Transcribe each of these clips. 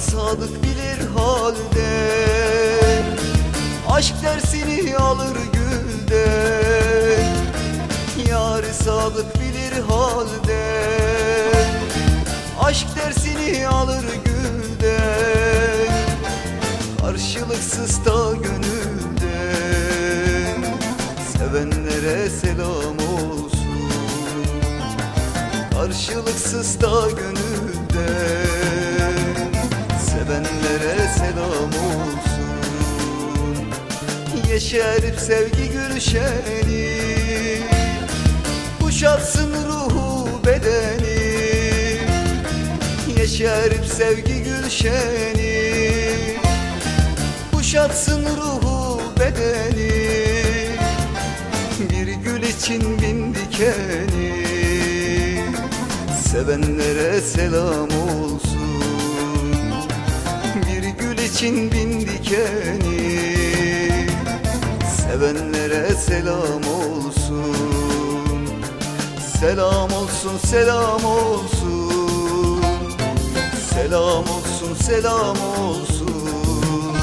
sadık bilir halde. Aşk dersini alır gülden Yar sadık bilir halde. Aşk dersini alır gülden Karşılıksız da gönülden Sevenlere selam olsun. Karşılıksız da gönülden Selam olsun. Yeşerip sevgi gülşeni Kuşatsın ruhu bedeni. Yeşerip sevgi gülşeni Kuşatsın ruhu bedeni. Bir gül için bin dikeni Sevenlere selam olsun için bin dikeni. Sevenlere selam olsun. Selam olsun, selam olsun. Selam olsun, selam olsun.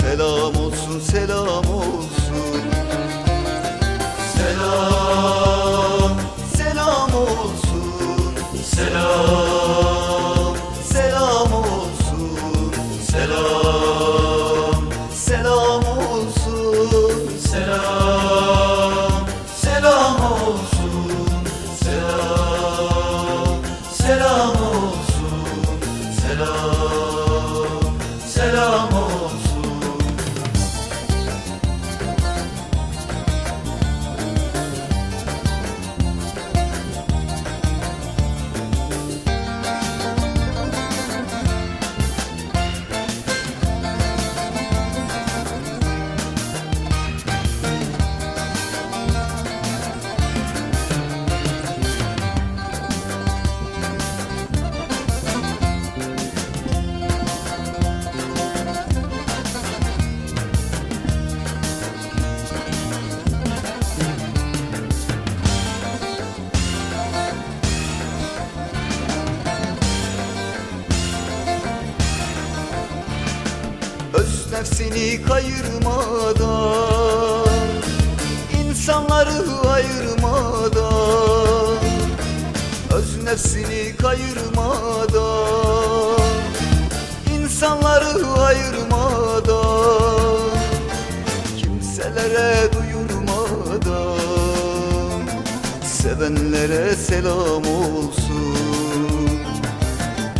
Selam olsun, selam olsun nefsini kayırmadan insanları ayırmadan Öz nefsini kayırmadan insanları ayırmadan Kimselere duyurmadan Sevenlere selam olsun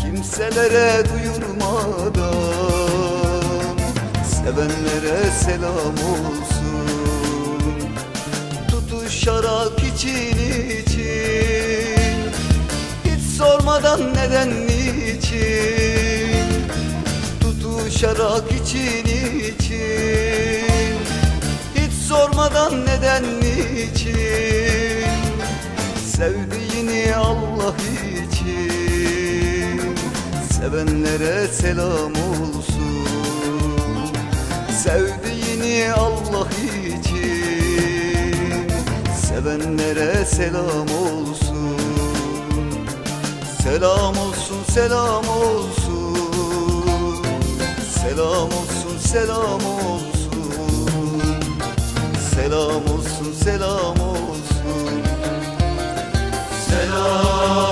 Kimselere duyurmadan Sevenlere selam olsun. Tutuşarak için için. Hiç sormadan neden niçin? Tutuşarak için için. Hiç sormadan neden niçin? Sevdiğini Allah için. Sevenlere selam olsun Sevdiğini Allah için. Sevenlere selam olsun. Selam olsun, selam olsun. Selam olsun, selam olsun. Selam olsun, selam olsun. Selam